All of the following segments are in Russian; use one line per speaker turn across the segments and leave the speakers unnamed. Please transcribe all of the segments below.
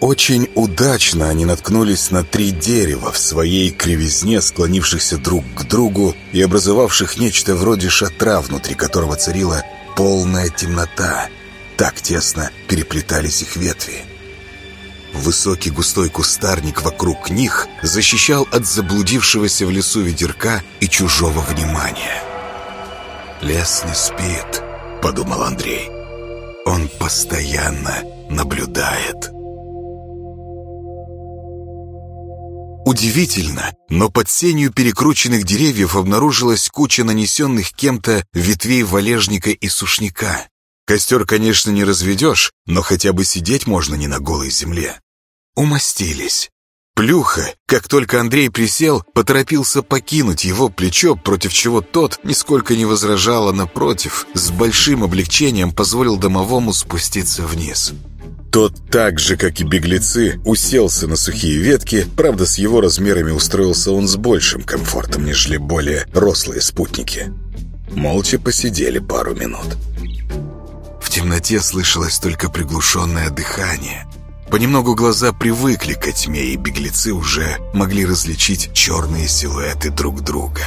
Очень удачно они наткнулись на три дерева в своей кривизне, склонившихся друг к другу и образовавших нечто вроде шатра, внутри которого царила полная темнота. Так тесно переплетались их ветви. Высокий густой кустарник вокруг них защищал от заблудившегося в лесу ветерка и чужого внимания. «Лес не спит», — подумал Андрей. «Он постоянно наблюдает». Удивительно, но под сенью перекрученных деревьев обнаружилась куча нанесенных кем-то ветвей валежника и сушняка. Костер, конечно, не разведешь, но хотя бы сидеть можно не на голой земле. Умостились. Плюха, как только Андрей присел, поторопился покинуть его плечо, против чего тот нисколько не возражал, а напротив, с большим облегчением позволил домовому спуститься вниз. Тот так же, как и беглецы, уселся на сухие ветки, правда, с его размерами устроился он с большим комфортом, нежели более рослые спутники. Молча посидели пару минут. В темноте слышалось только приглушенное дыхание. Понемногу глаза привыкли к тьме, и беглецы уже могли различить черные силуэты друг друга.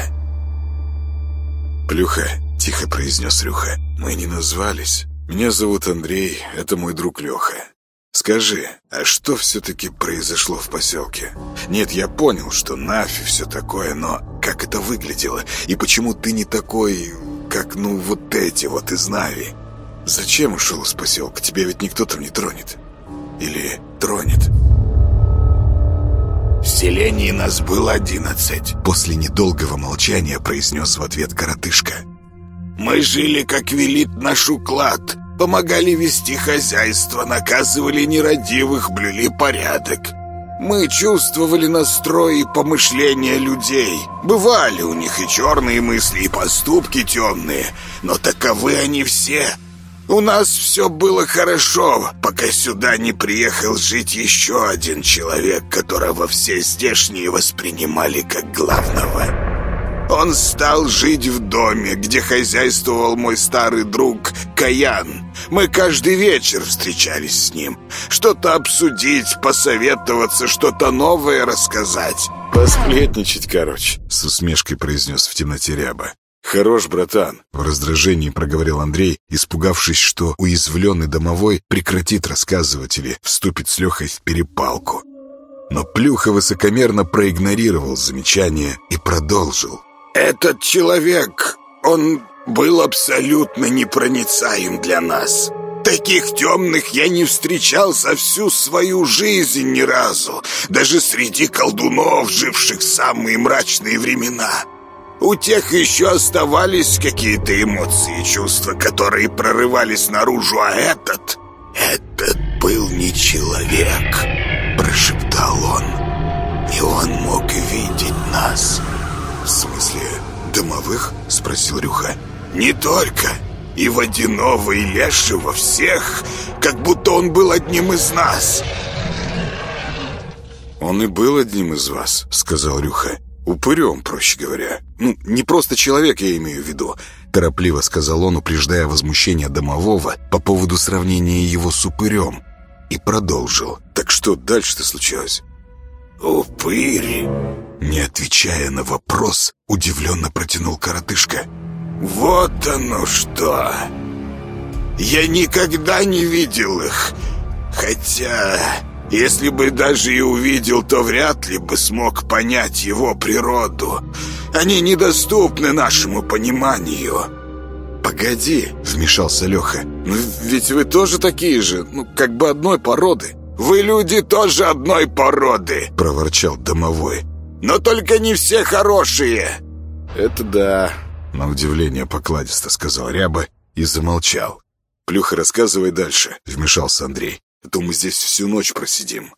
«Плюха», — тихо произнес Рюха, — «мы не назвались. Меня зовут Андрей, это мой друг Леха. Скажи, а что все-таки произошло в поселке? Нет, я понял, что нафиг все такое, но как это выглядело? И почему ты не такой, как, ну, вот эти вот из Нави? Зачем ушел из поселка? Тебя ведь никто там не тронет. Или тронет?
В селении нас было одиннадцать.
После недолгого молчания произнес в ответ коротышка.
Мы жили, как велит наш уклад. Помогали вести хозяйство, наказывали нерадивых, блюли порядок. Мы чувствовали настрой и помышления людей. Бывали у них и черные мысли, и поступки темные, но таковы они все. У нас все было хорошо, пока сюда не приехал жить еще один человек, которого все здешние воспринимали как главного. Он стал жить в доме, где хозяйствовал мой старый друг Каян. Мы каждый вечер встречались с ним. Что-то обсудить, посоветоваться, что-то новое рассказать.
«Посплетничать, короче», — с усмешкой произнес в темноте ряба. «Хорош, братан», — в раздражении проговорил Андрей, испугавшись, что уязвленный домовой прекратит рассказывать или вступит с Лехой в перепалку. Но Плюха высокомерно проигнорировал замечание и продолжил.
Этот человек, он был абсолютно непроницаем для нас. Таких темных я не встречал за всю свою жизнь ни разу, даже среди колдунов, живших в самые мрачные времена. У тех еще оставались какие-то эмоции и чувства, которые прорывались наружу, а этот... Этот был не человек, прошептал он. И он мог видеть нас.
«В смысле, домовых?» — спросил Рюха.
«Не только. И водяного, и лешего, всех. Как будто он был одним из нас».
«Он и был одним из вас», — сказал Рюха. «Упырем, проще говоря. Ну, не просто человек, я имею в виду», — торопливо сказал он, упреждая возмущение домового по поводу сравнения его с упырем. И продолжил. «Так что дальше-то случилось?»
«Упырь!»
Не отвечая на вопрос, удивленно протянул коротышка.
«Вот оно что! Я никогда не видел их. Хотя, если бы даже и увидел, то вряд ли бы смог понять его природу. Они недоступны нашему пониманию».
«Погоди», — вмешался Леха. «Ну ведь вы тоже такие же, ну, как бы одной породы».
«Вы люди тоже одной породы», —
проворчал домовой.
Но только не все хорошие!»
«Это да», — на удивление покладисто сказал Ряба и замолчал. «Плюха, рассказывай дальше», — вмешался Андрей. «А то мы здесь всю ночь просидим».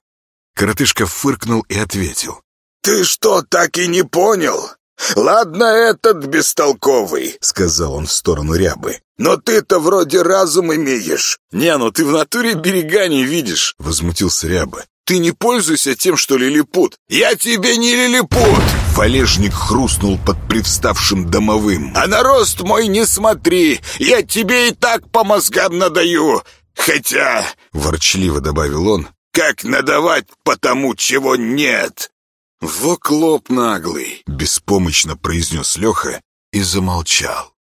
Коротышка фыркнул и ответил.
«Ты что, так и не понял? Ладно, этот бестолковый», — сказал он в сторону Рябы. «Но ты-то вроде разум имеешь».
«Не, ну ты в натуре берега не видишь», — возмутился Ряба.
Ты не пользуйся тем, что лилипут. Я тебе не лилипут!»
Валежник хрустнул под привставшим домовым.
«А на рост мой не смотри! Я тебе и так по мозгам надаю! Хотя...»
Ворчливо добавил он
как надавать по тому, чего нет.
«Во клоп наглый!» — беспомощно произнес Леха и замолчал.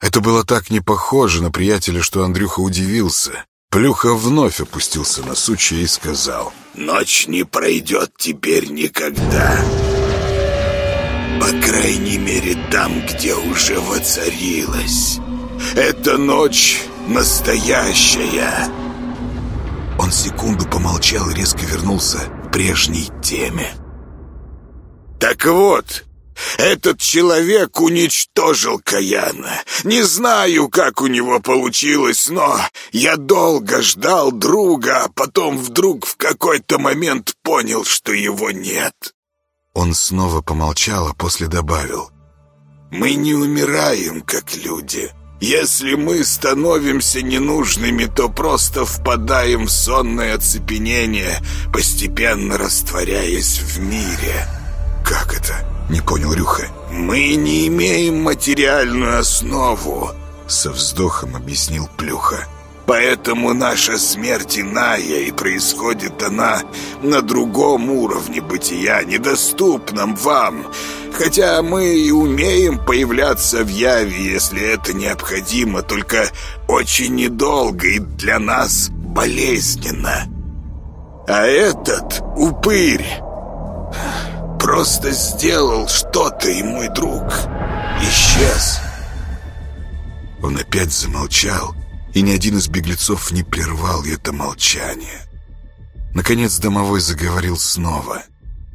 Это было так не похоже на приятеля, что Андрюха удивился. Плюха вновь опустился на сучья и сказал.
«Ночь не пройдет теперь никогда. По крайней мере, там, где уже воцарилась. Эта ночь настоящая».
Он секунду помолчал и резко вернулся к прежней теме.
Так вот, этот человек уничтожил Каяна. Не знаю, как у него получилось, но я долго ждал друга, а потом вдруг в какой-то момент понял, что его нет.
Он снова помолчал, а после добавил.
Мы не умираем, как люди. Если мы становимся ненужными, то просто впадаем в сонное оцепенение, постепенно растворяясь в мире.
«Как это?» — не понял Рюха.
«Мы не имеем материальную основу», —
со вздохом объяснил Плюха.
«Поэтому наша смерть иная, и происходит она на другом уровне бытия, недоступном вам. Хотя мы и умеем появляться в яве, если это необходимо, только очень недолго и для нас болезненно. А этот упырь просто сделал что-то, и мой друг исчез.
Он опять замолчал, и ни один из беглецов не прервал это молчание. Наконец домовой заговорил снова.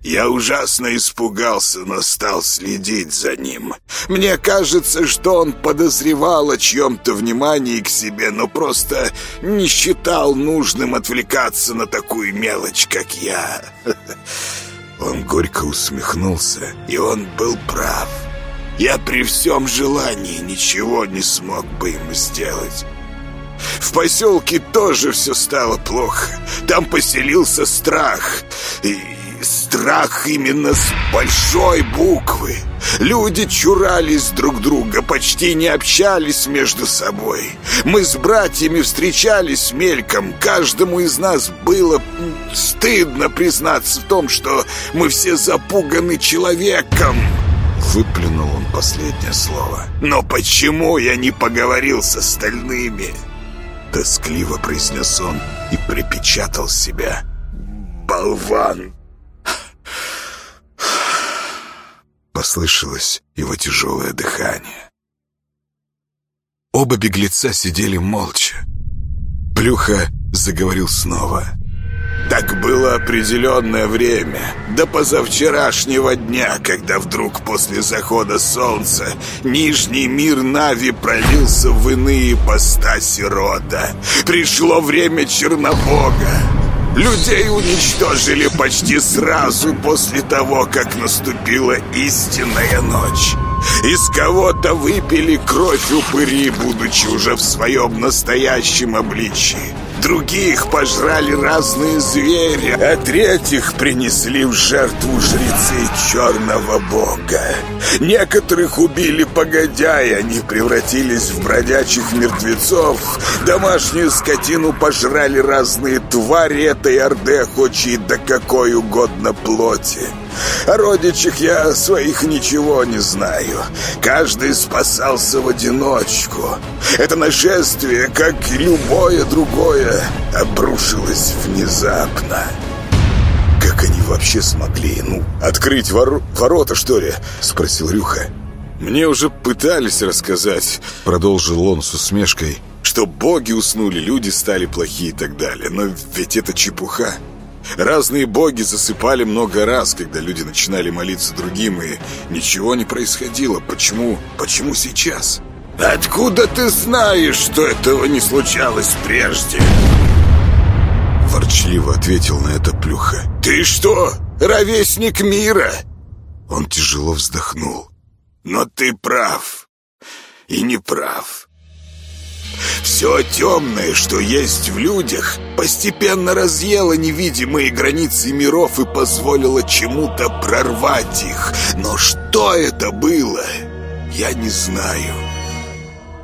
«Я ужасно испугался, но стал следить за ним. Мне кажется, что он подозревал о чьем-то внимании к себе, но просто не считал нужным отвлекаться на такую мелочь, как я. Он горько усмехнулся, и он был прав. Я при всем желании ничего не смог бы ему сделать. В поселке тоже все стало плохо. Там поселился страх. И страх именно с большой буквы. Люди чурались друг друга, почти не общались между собой. Мы с братьями встречались мельком. Каждому из нас было стыдно признаться в том, что мы все запуганы человеком.
Выплюнул он последнее слово.
«Но почему я не поговорил с остальными?» Тоскливо произнес он и припечатал себя. «Болван!»
Послышалось его тяжелое дыхание. Оба беглеца сидели молча. Плюха заговорил снова.
Так было определенное время, до позавчерашнего дня, когда вдруг после захода солнца Нижний мир Нави пролился в иные ипостаси рода. Пришло время Чернобога. Людей уничтожили почти сразу после того, как наступила истинная ночь. Из кого-то выпили кровь упыри, будучи уже в своем настоящем обличии. Других пожрали разные звери, а третьих принесли в жертву жрецы черного бога. Некоторых убили погодя, и они превратились в бродячих мертвецов. Домашнюю скотину пожрали разные твари этой орды, охочие до какой угодно плоти. О родичах я своих ничего не знаю. Каждый спасался в одиночку. Это нашествие, как и любое другое, обрушилось внезапно.
«Как они вообще смогли, ну, открыть вор... ворота, что ли?» — спросил Рюха. «Мне уже пытались рассказать», — продолжил он с усмешкой, «что боги уснули, люди стали плохие и так далее. Но ведь это чепуха. Разные боги засыпали много раз, когда люди начинали молиться другим, и ничего не происходило. Почему? Почему сейчас?
Откуда ты знаешь, что этого не случалось прежде?
Ворчливо ответил на это Плюха.
Ты что, ровесник мира?
Он тяжело вздохнул.
Но ты прав. И не прав. Все темное, что есть в людях, постепенно разъело невидимые границы миров и позволило чему-то прорвать их. Но что это было, я не знаю.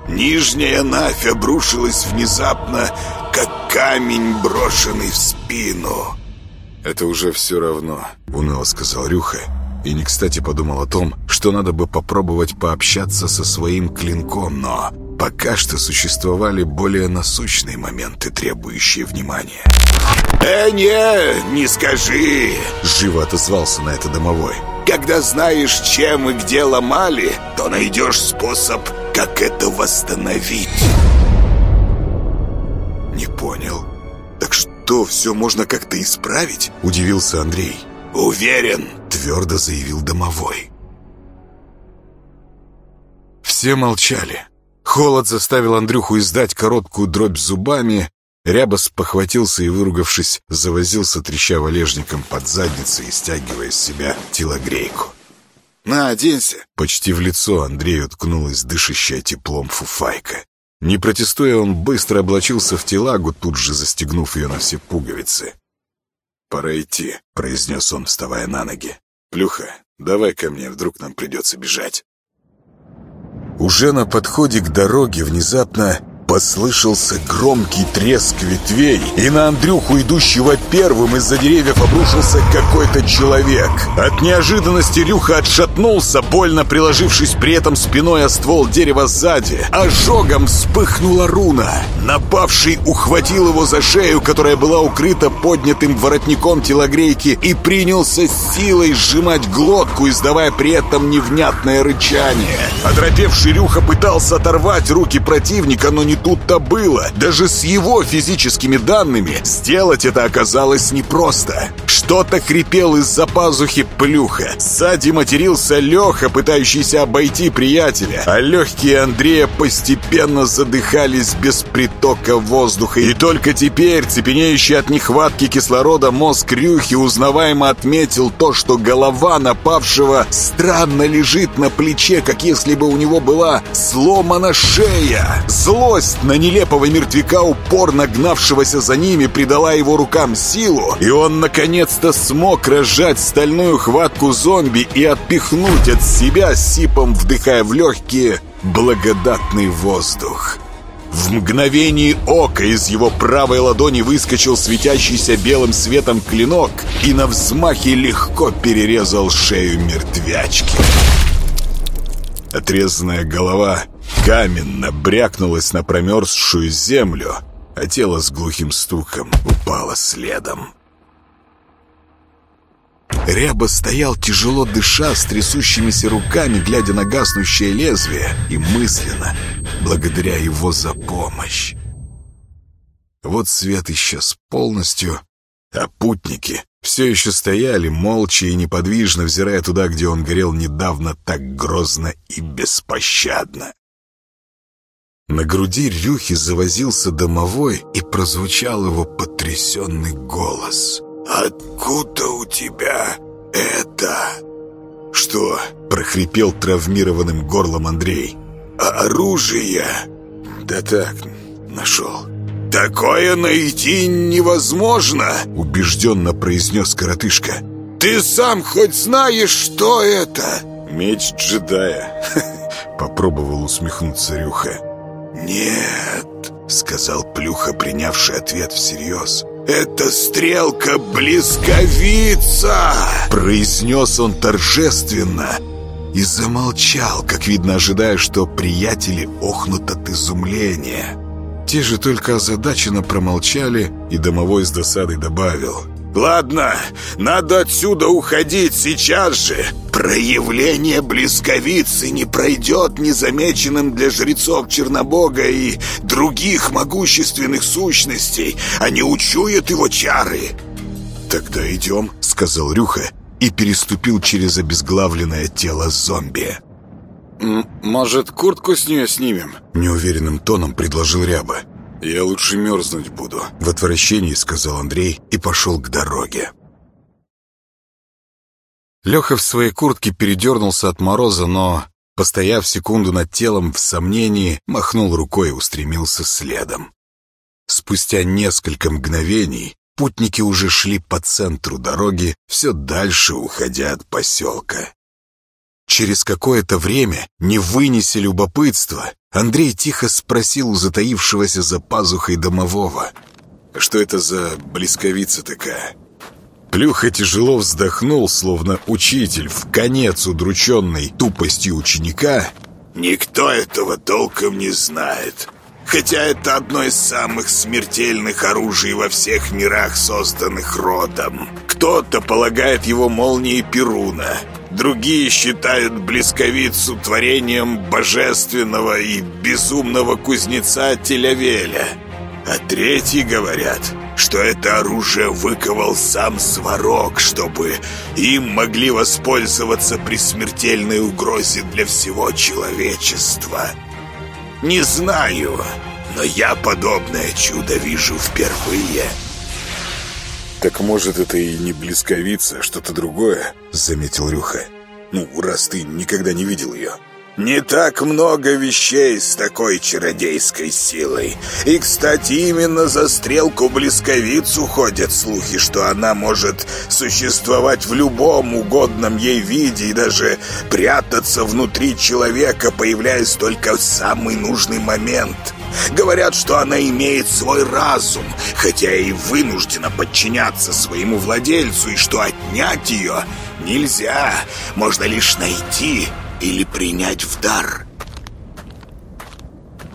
Нижняя Навь обрушилась внезапно, как камень, брошенный в спину.
«Это уже все равно», — уныло сказал Рюха. И не кстати подумал о том, что надо бы попробовать пообщаться со своим клинком, но пока что существовали более насущные моменты, требующие внимания.
«Э, не, не скажи!»
— живо отозвался на это домовой.
«Когда знаешь, чем и где ломали, то найдешь способ, как это восстановить».
«Не понял. Так что, все можно как-то исправить?» — удивился Андрей.
«Уверен», —
твердо заявил домовой. Все молчали. Холод заставил Андрюху издать короткую дробь зубами. Рябос похватился и, выругавшись, завозился, треща валежником под задницей и стягивая с себя телогрейку. «На, оденься!» Почти в лицо Андрею ткнулась дышащая теплом фуфайка. Не протестуя, он быстро облачился в телагу, тут же застегнув ее на все пуговицы. «Пора идти», — произнес он, вставая на ноги. «Плюха, давай ко мне, вдруг нам придется бежать». Уже на подходе к дороге внезапно Послышался громкий треск ветвей, и на Андрюху, идущего первым из-за деревьев, обрушился какой-то человек. От неожиданности Рюха отшатнулся, больно приложившись при этом спиной о ствол дерева сзади. Ожогом вспыхнула руна. Напавший ухватил его за шею, которая была укрыта поднятым воротником телогрейки, и принялся силой сжимать глотку, издавая при этом невнятное рычание. Оторопевший Рюха пытался оторвать руки противника, но не тут-то было. Даже с его физическими данными сделать это оказалось непросто. Что-то хрипел из-за пазухи плюха. Сзади матерился Леха, пытающийся обойти приятеля, а легкие Андрея постепенно задыхались без притока воздуха. И только теперь, цепенеющий от нехватки кислорода мозг Рюхи узнаваемо отметил то, что голова напавшего странно лежит на плече, как если бы у него была сломана шея. Злость Злость на нелепого мертвяка, упорно гнавшегося за ними, придала его рукам силу, и он наконец-то смог разжать стальную хватку зомби и отпихнуть от себя, сипом вдыхая в легкие благодатный воздух. В мгновение ока из его правой ладони выскочил светящийся белым светом клинок и на взмахе легко перерезал шею мертвячки. Отрезанная голова каменно брякнулась на промерзшую землю, а тело с глухим стуком упало следом. Ряба стоял тяжело дыша, с трясущимися руками, глядя на гаснущее лезвие, и мысленно, благодаря его за помощь. Вот свет исчез полностью, а путники все еще стояли, молча и неподвижно, взирая туда, где он горел недавно так грозно и беспощадно. На груди Рюхи завозился домовой, и прозвучал его потрясенный голос.
«Откуда у тебя это?»
«Что?» — прохрипел травмированным горлом Андрей.
«А «Оружие?»
«Да так, нашел».
«Такое найти невозможно!»
— убежденно произнес коротышка.
«Ты сам хоть знаешь, что это?»
«Меч джедая», — попробовал усмехнуться Рюха.
«Нет», — сказал Плюха, принявший ответ всерьез. «Это стрелка-блесковица!»
Произнес он торжественно и замолчал, как видно, ожидая, что приятели охнут от изумления. Те же только озадаченно промолчали, и домовой с досадой добавил.
«Ладно, надо отсюда уходить сейчас же. Проявление блесковицы не пройдет незамеченным для жрецов Чернобога и других могущественных сущностей. Они учуют его чары».
«Тогда идем», — сказал Рюха и переступил через обезглавленное тело зомби.
«Может, куртку с нее снимем?»
Неуверенным тоном предложил Ряба. «Я лучше мерзнуть буду», — в отвращении сказал Андрей и пошел к дороге. Леха в своей куртке передернулся от мороза, но, постояв секунду над телом в сомнении, махнул рукой и устремился следом. Спустя несколько мгновений путники уже шли по центру дороги, все дальше уходя от поселка. Через какое-то время, не вынеся любопытства, Андрей тихо спросил у затаившегося за пазухой домового. Что это за близковица такая? Плюха тяжело вздохнул, словно учитель, в конец удрученный тупостью ученика.
«Никто этого толком не знает. Хотя это одно из самых смертельных оружий во всех мирах, созданных родом. Кто-то полагает его молнией Перуна, другие считают блесковицу творением божественного и безумного кузнеца Телявеля, а третьи говорят, что это оружие выковал сам Сварог, чтобы им могли воспользоваться при смертельной угрозе для всего человечества». Не знаю, но я подобное чудо вижу впервые.
Так может, это и не близковица, а что-то другое, заметил Рюха. Ну, раз ты никогда не видел ее.
Не так много вещей с такой чародейской силой. И, кстати, именно за стрелку-блесковицу ходят слухи, что она может существовать в любом угодном ей виде и даже прятаться внутри человека, появляясь только в самый нужный момент. Говорят, что она имеет свой разум, хотя и вынуждена подчиняться своему владельцу, и что отнять ее нельзя, можно лишь найти или принять в дар.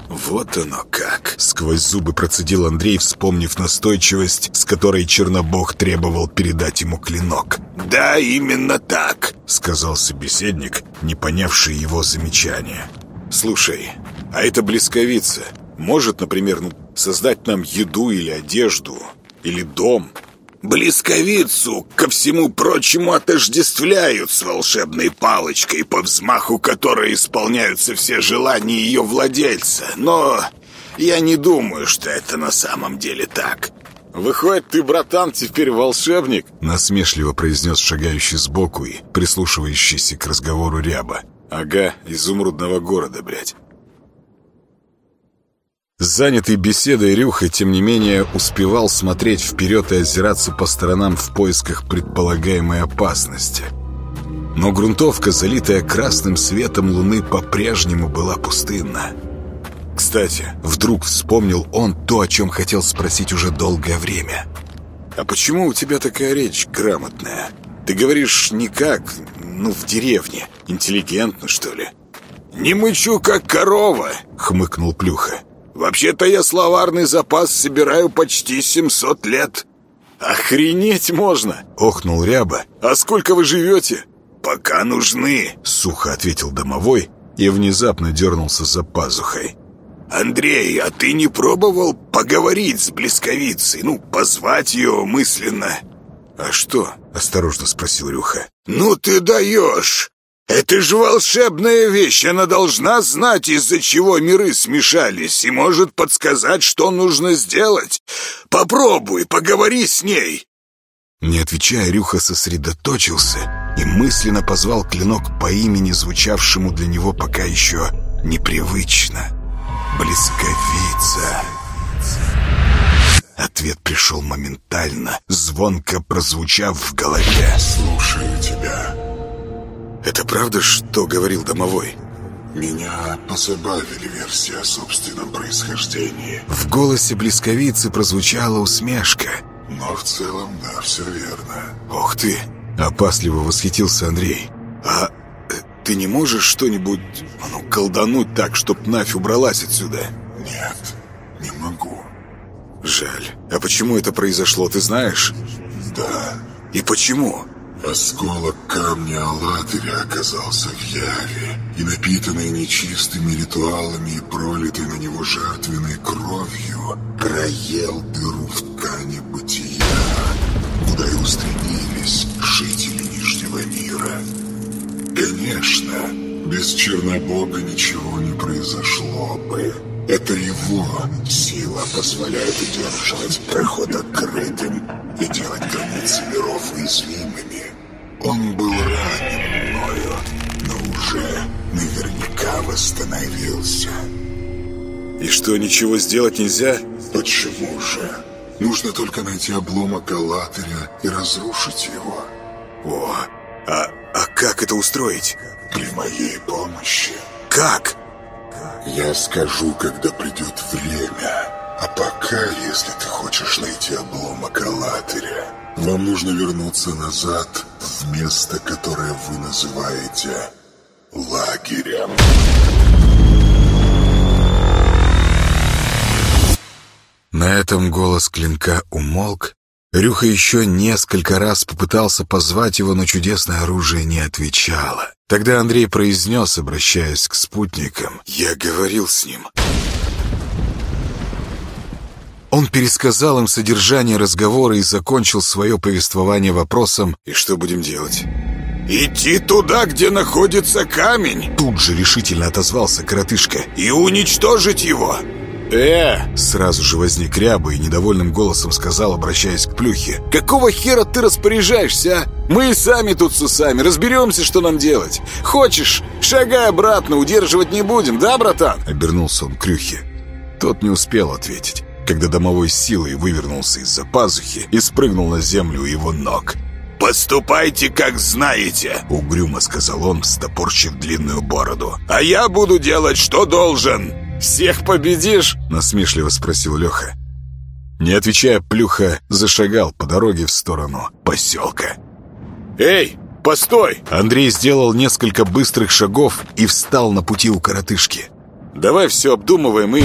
«Вот оно как!» — сквозь зубы процедил Андрей, вспомнив настойчивость, с которой Чернобог требовал передать ему клинок.
«Да, именно так!»
— сказал собеседник, не понявший его замечания. «Слушай, а эта блесковица может, например, создать нам еду или одежду, или дом?»
Блесковицу, ко всему прочему, отождествляют с волшебной палочкой, по взмаху которой исполняются все желания ее владельца. Но я не думаю, что это на самом деле так.
«Выходит, ты, братан, теперь волшебник?»
Насмешливо произнес шагающий сбоку и прислушивающийся к разговору ряба.
«Ага, изумрудного города, блядь».
Занятый беседой Рюха, тем не менее, успевал смотреть вперед и озираться по сторонам в поисках предполагаемой опасности. Но грунтовка, залитая красным светом луны, по-прежнему была пустынна. Кстати, вдруг вспомнил он то, о чем хотел спросить уже долгое время. «А почему у тебя такая речь грамотная? Ты говоришь не как, ну, в деревне, интеллигентно, что ли?»
«Не мычу, как корова!» — хмыкнул Плюха. Вообще-то я словарный запас собираю почти 700 лет.
Охренеть можно, охнул Ряба. А сколько вы живете?
Пока нужны,
сухо ответил домовой и внезапно дернулся за пазухой.
«Андрей, а ты не пробовал поговорить с Блесковицей? Ну, позвать ее мысленно?»
«А что?» — осторожно спросил Рюха.
«Ну ты даешь! Это же волшебная вещь, она должна знать, из-за чего миры смешались, и может подсказать, что нужно сделать. Попробуй, поговори с ней.
Не отвечая, Рюха сосредоточился и мысленно позвал клинок по имени, звучавшему для него пока еще непривычно. «Блесковица». Ответ пришел моментально, звонко прозвучав в голове.
«Слушаю тебя».
Это правда, что говорил домовой?
Меня позабавили версии о собственном происхождении.
В голосе близковицы прозвучала усмешка.
Но в целом, да, все верно.
Ох ты! Опасливо восхитился Андрей. А э, ты не можешь что-нибудь, ну, колдануть так, чтоб Нафь убралась отсюда?
Нет, не могу.
Жаль. А почему это произошло, ты знаешь?
Да.
И почему?
Осколок камня Аллатыря оказался в Яве, и напитанный нечистыми ритуалами и пролитой на него жертвенной кровью, проел дыру в ткани бытия, куда и устремились жители Нижнего мира. Конечно, без Чернобога ничего не произошло бы. Это его сила позволяет удерживать проход открытым и делать границы миров уязвимыми. Он был ранен мною, но уже наверняка восстановился.
И что, ничего сделать нельзя?
Почему же? Нужно только найти обломок Аллатыря и разрушить его.
О, а, а как это устроить?
При моей помощи.
Как?
Я скажу, когда придет время. А пока, если ты хочешь найти обломок Аллатыря. Вам нужно вернуться назад в место, которое вы называете лагерем.
На этом голос клинка умолк. Рюха еще несколько раз попытался позвать его, но чудесное оружие не отвечало. Тогда Андрей произнес, обращаясь к спутникам, «Я говорил с ним». Он пересказал им содержание разговора и закончил свое повествование вопросом «И что будем делать?»
«Идти туда, где находится камень!»
Тут же решительно отозвался коротышка.
«И уничтожить его!»
«Э!»
Сразу же возник Ряба и недовольным голосом сказал, обращаясь к Плюхе.
«Какого хера ты распоряжаешься, а? Мы и сами тут с усами, разберемся, что нам делать. Хочешь, шагай обратно, удерживать не будем, да, братан?»
Обернулся он к Крюхе. Тот не успел ответить, когда домовой силой вывернулся из-за пазухи и спрыгнул на землю у его ног.
«Поступайте, как знаете», —
угрюмо сказал он, стопорщив длинную бороду.
«А я буду делать, что должен».
«Всех победишь?»
— насмешливо спросил Леха. Не отвечая, Плюха зашагал по дороге в сторону поселка.
«Эй, постой!»
Андрей сделал несколько быстрых шагов и встал на пути у коротышки.
«Давай все обдумываем и...»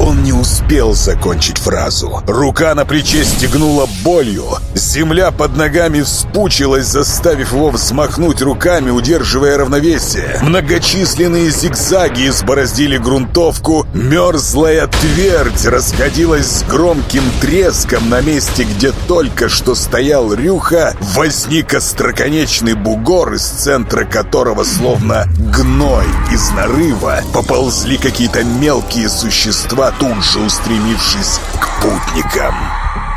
Он не успел закончить фразу. Рука на плече стегнула болью. Земля под ногами вспучилась, заставив его взмахнуть руками, удерживая равновесие. Многочисленные зигзаги избороздили грунтовку. Мерзлая твердь расходилась с громким треском на месте, где только что стоял Рюха. Возник остроконечный бугор, из центра которого, словно гной из нарыва, поползли какие-то мелкие существа, тут же устремившись к путникам.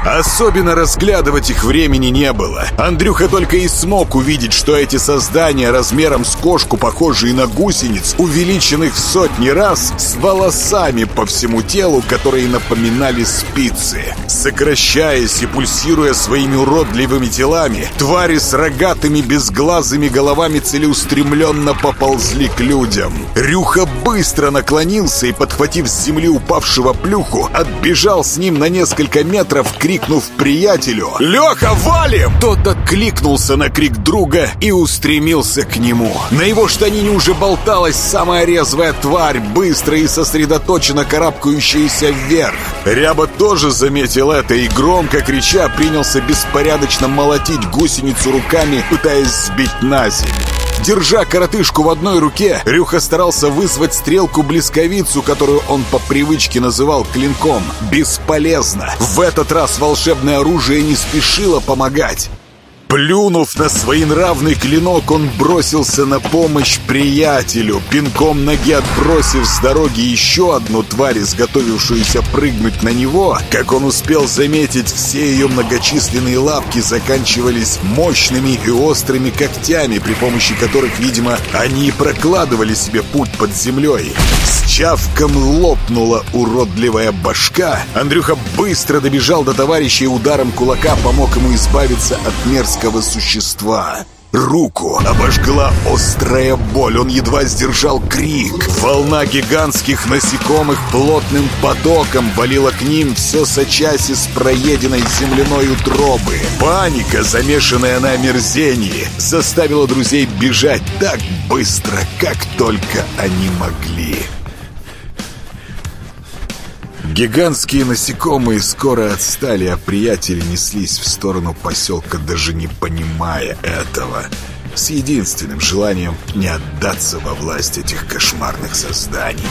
Особенно разглядывать их времени не было. Андрюха только и смог увидеть, что эти создания размером с кошку, похожие на гусениц, увеличенных в сотни раз, с волосами по всему телу, которые напоминали спицы. Сокращаясь и пульсируя своими уродливыми телами, твари с рогатыми безглазыми головами целеустремленно поползли к людям. Рюха быстро наклонился и, подхватив с земли упавшего плюху, отбежал с ним на несколько метров, крик крикнув приятелю «Леха, валим!» Тот откликнулся на крик друга и устремился к нему. На его штанине уже болталась самая резвая тварь, быстро и сосредоточенно карабкающаяся вверх. Ряба тоже заметил это и, громко крича, принялся беспорядочно молотить гусеницу руками, пытаясь сбить на землю. Держа коротышку в одной руке, Рюха старался вызвать стрелку-блесковицу, которую он по привычке называл клинком. Бесполезно. В этот раз волшебное оружие не спешило помогать. Плюнув на своенравный клинок, он бросился на помощь приятелю, пинком ноги отбросив с дороги еще одну тварь, изготовившуюся прыгнуть на него. Как он успел заметить, все ее многочисленные лапки заканчивались мощными и острыми когтями, при помощи которых, видимо, они прокладывали себе путь под землей. С чавком лопнула уродливая башка. Андрюха быстро добежал до товарища и ударом кулака помог ему избавиться от мерзкого мерзкого существа. Руку обожгла острая боль, он едва сдержал крик. Волна гигантских насекомых плотным потоком валила к ним, все сочась из проеденной земляной утробы. Паника, замешанная на омерзении, заставила друзей бежать так быстро, как только они могли. Гигантские насекомые скоро отстали, а приятели неслись в сторону поселка, даже не понимая этого. С единственным желанием не отдаться во власть этих кошмарных созданий.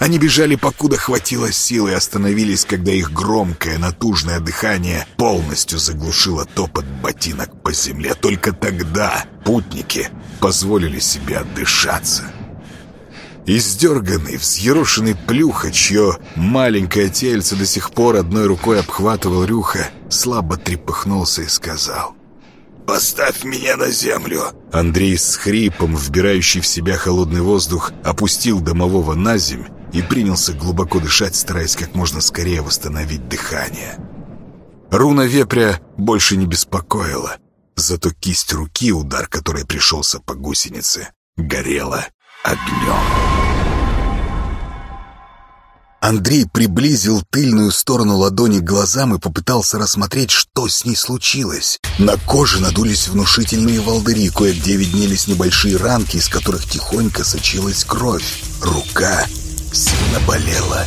Они бежали, покуда хватило сил, и остановились, когда их громкое, натужное дыхание полностью заглушило топот ботинок по земле. Только тогда путники позволили себе отдышаться. Издерганный, взъерошенный плюха, чье маленькое тельце до сих пор одной рукой обхватывал Рюха, слабо трепыхнулся и сказал
«Поставь меня на землю!»
Андрей с хрипом, вбирающий в себя холодный воздух, опустил домового на земь и принялся глубоко дышать, стараясь как можно скорее восстановить дыхание. Руна вепря больше не беспокоила, зато кисть руки, удар которой пришелся по гусенице, горела огнем. Андрей приблизил тыльную сторону ладони к глазам и попытался рассмотреть, что с ней случилось. На коже надулись внушительные волдыри, кое-где виднелись небольшие ранки, из которых тихонько сочилась кровь. Рука сильно болела.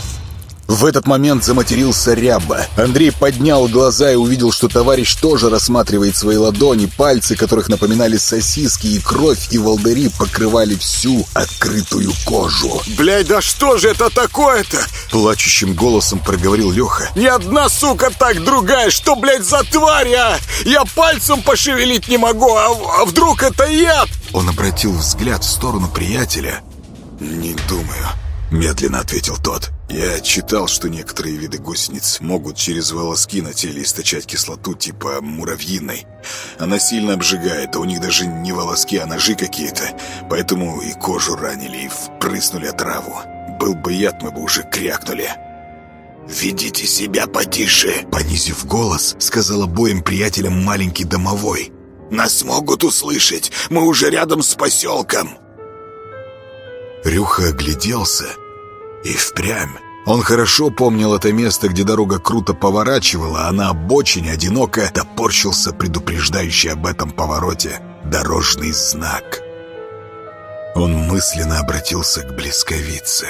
В этот момент заматерился Ряба. Андрей поднял глаза и увидел, что товарищ тоже рассматривает свои ладони, пальцы которых напоминали сосиски, и кровь и волдыри покрывали всю открытую кожу.
«Блядь, да что же это такое-то?»
Плачущим голосом проговорил Леха.
«Ни одна сука так, другая! Что, блядь, за тварь, а? Я пальцем пошевелить не могу, а, а вдруг это яд?»
Он обратил взгляд в сторону приятеля.
«Не думаю», — медленно ответил тот. Я читал, что некоторые виды гусениц могут через волоски на теле источать кислоту типа муравьиной. Она сильно обжигает, а у них даже не волоски, а ножи какие-то. Поэтому и кожу ранили, и впрыснули отраву. Был бы яд, мы бы уже крякнули. «Ведите себя потише!»
Понизив голос, сказал обоим приятелям маленький домовой.
«Нас могут услышать! Мы уже рядом с поселком!»
Рюха огляделся и впрямь. Он хорошо помнил это место, где дорога круто поворачивала, а на обочине одиноко топорщился предупреждающий об этом повороте дорожный знак. Он мысленно обратился к близковице.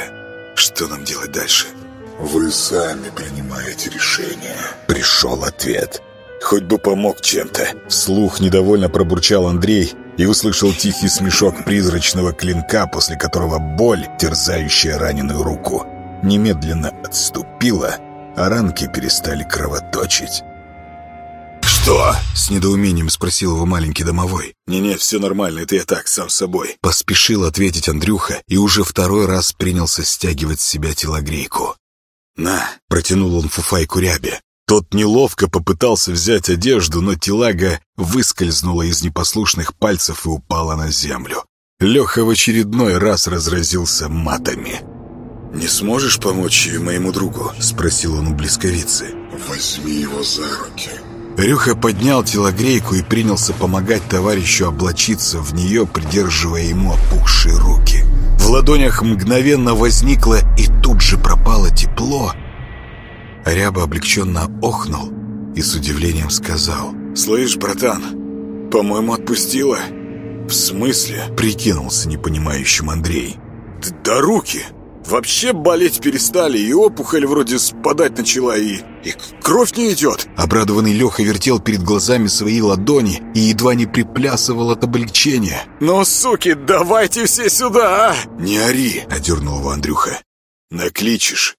«Что нам делать дальше?»
Вы сами принимаете решение.
Пришел ответ.
Хоть бы помог чем-то.
Вслух недовольно пробурчал Андрей и услышал тихий смешок призрачного клинка, после которого боль, терзающая раненую руку, немедленно отступила, а ранки перестали кровоточить.
«Что?»
— с недоумением спросил его маленький домовой.
«Не-не, все нормально, это я так, сам собой».
Поспешил ответить Андрюха и уже второй раз принялся стягивать с себя телогрейку.
«На!»
— протянул он фуфайку рябе. Тот неловко попытался взять одежду, но телага выскользнула из непослушных пальцев и упала на землю. Леха в очередной раз разразился матами.
«Не сможешь помочь моему другу?» — спросил он у близковицы.
Возьми его за руки.
Рюха поднял телогрейку и принялся помогать товарищу облачиться в нее, придерживая ему опухшие руки. В ладонях мгновенно возникло и тут же пропало тепло. Ряба облегченно охнул и с удивлением сказал.
«Слышь, братан, по-моему, отпустила». «В смысле?» — прикинулся непонимающим Андрей. «Да руки! Вообще болеть перестали, и опухоль вроде спадать начала, и, и кровь не идет!»
Обрадованный Леха вертел перед глазами свои ладони и едва не приплясывал от облегчения.
«Ну, суки, давайте все сюда, а!»
«Не ори!» — одернул его Андрюха. «Накличешь!»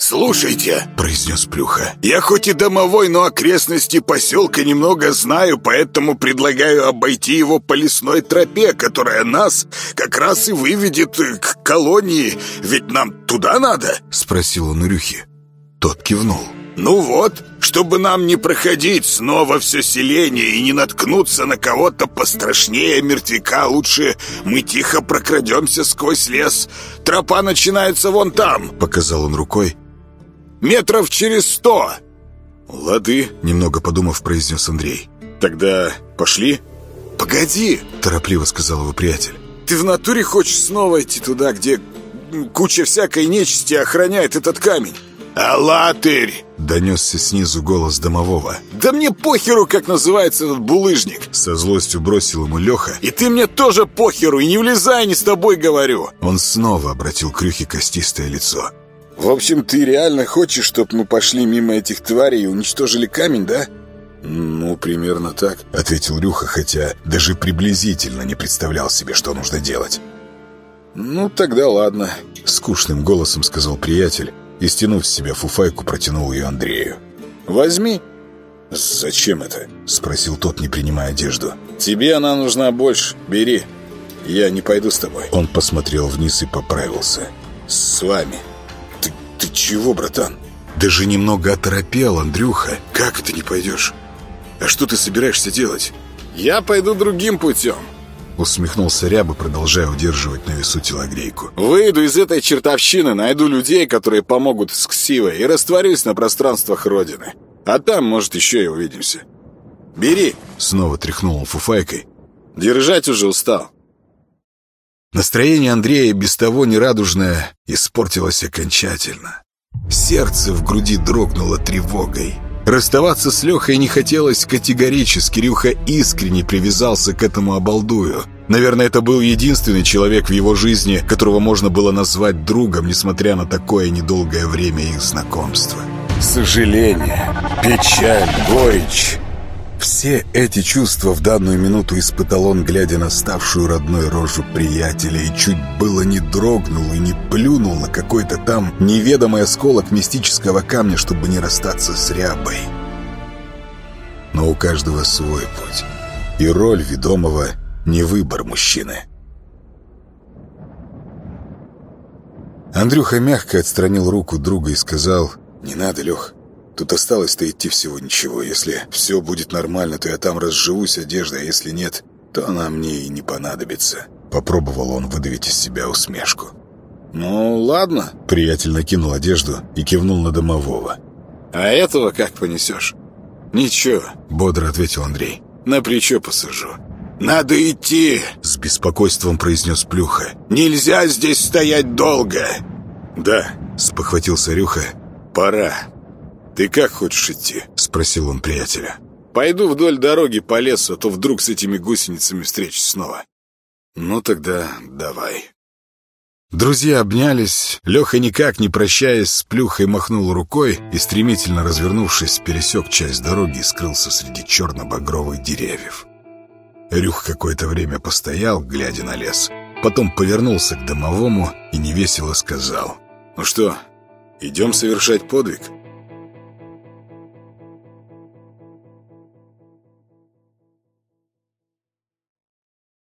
«Слушайте», —
произнес Плюха,
«я хоть и домовой, но окрестности поселка немного знаю, поэтому предлагаю обойти его по лесной тропе, которая нас как раз и выведет к колонии, ведь нам туда надо?»
— спросил он у Рюхи. Тот кивнул.
«Ну вот, чтобы нам не проходить снова все селение и не наткнуться на кого-то пострашнее мертвяка, лучше мы тихо прокрадемся сквозь лес. Тропа начинается вон там», —
показал он рукой,
метров через сто!»
«Лады», — немного подумав, произнес Андрей. «Тогда пошли?»
«Погоди!»
— торопливо сказал его приятель.
«Ты в натуре хочешь снова идти туда, где куча всякой нечисти охраняет этот камень?»
«Алатырь!»
— донесся снизу голос домового.
«Да мне похеру, как называется этот булыжник!»
Со злостью бросил ему Леха.
«И ты мне тоже похеру, и не влезай, не с тобой говорю!»
Он снова обратил к Рюхе костистое лицо.
В общем, ты реально хочешь, чтобы мы пошли мимо этих тварей и уничтожили камень, да? Ну, примерно так,
ответил Рюха, хотя даже приблизительно не представлял себе, что нужно делать.
Ну, тогда ладно,
скучным голосом сказал приятель и, стянув с себя фуфайку, протянул ее Андрею.
Возьми. Зачем это?
спросил тот, не принимая одежду.
Тебе она нужна больше. Бери. Я не пойду с тобой.
Он посмотрел вниз и поправился.
С вами. «Ты чего, братан?»
Даже немного оторопел, Андрюха.
«Как это не пойдешь? А что ты собираешься делать?» «Я пойду другим путем»,
Усмехнулся Ряба, продолжая удерживать на весу телогрейку.
«Выйду из этой чертовщины, найду людей, которые помогут с Ксивой, и растворюсь на пространствах Родины. А там, может, еще и увидимся. Бери!»
Снова тряхнул он фуфайкой.
«Держать уже устал.
Настроение Андрея, без того нерадужное, испортилось окончательно. Сердце в груди дрогнуло тревогой. Расставаться с Лехой не хотелось категорически. Рюха искренне привязался к этому обалдую. Наверное, это был единственный человек в его жизни, которого можно было назвать другом, несмотря на такое недолгое время их знакомства. Сожаление, печаль, горечь все эти чувства в данную минуту испытал он, глядя на ставшую родной рожу приятеля, и чуть было не дрогнул и не плюнул на какой-то там неведомый осколок мистического камня, чтобы не расстаться с рябой. Но у каждого свой путь, и роль ведомого не выбор мужчины. Андрюха мягко отстранил руку друга и сказал «Не надо, Лех, Тут осталось-то идти всего ничего. Если все будет нормально, то я там разживусь одеждой, а если нет, то она мне и не понадобится». Попробовал он выдавить из себя усмешку. «Ну, ладно», — приятель накинул одежду и кивнул на домового. «А этого как понесешь?» «Ничего», — бодро ответил Андрей. «На плечо посажу».
«Надо идти!»
— с беспокойством произнес Плюха.
«Нельзя здесь стоять долго!»
«Да», — спохватился Рюха. «Пора». «Ты как хочешь идти?» — спросил он приятеля. «Пойду вдоль дороги по лесу, а то вдруг с этими гусеницами встречусь снова». «Ну тогда давай». Друзья обнялись. Леха, никак не прощаясь с плюхой, махнул рукой и, стремительно развернувшись, пересек часть дороги и скрылся среди черно-багровых деревьев. Рюх какое-то время постоял, глядя на лес. Потом повернулся к домовому и невесело сказал. «Ну что, идем совершать подвиг?»